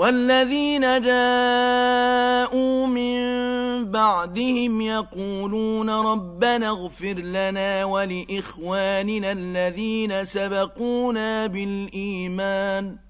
والذين جاءوا من بعدهم يقولون ربنا اغفر لنا ولإخواننا الذين سبقونا بالإيمان.